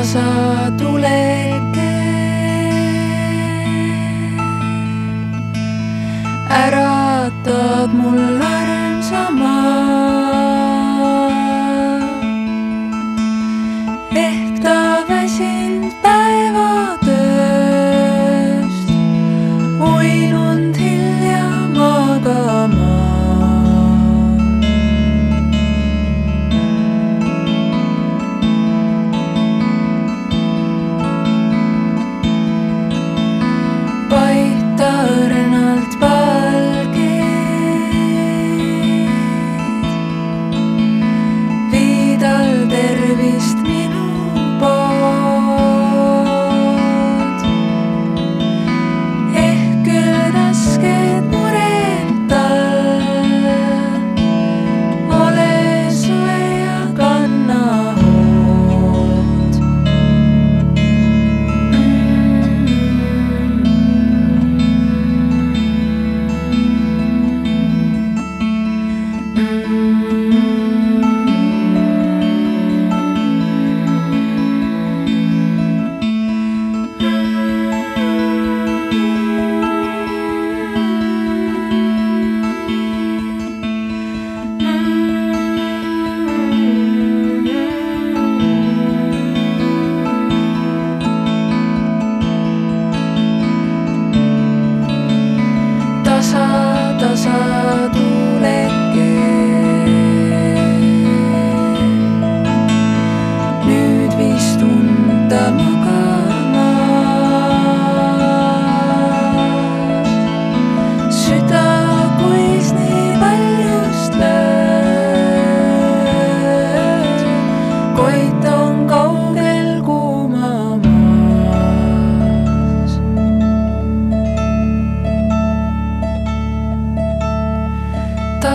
kaasa tuled.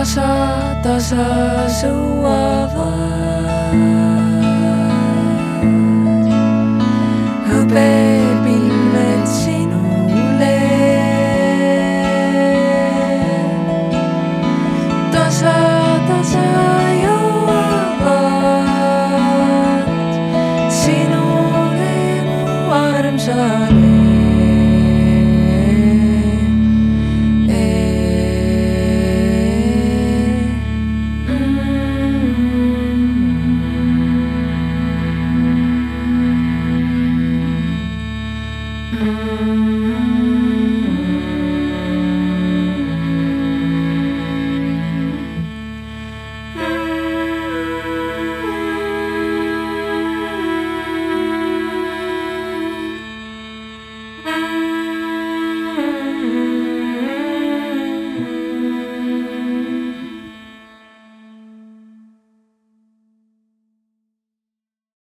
tasa, tasa suava. Mm-hmm.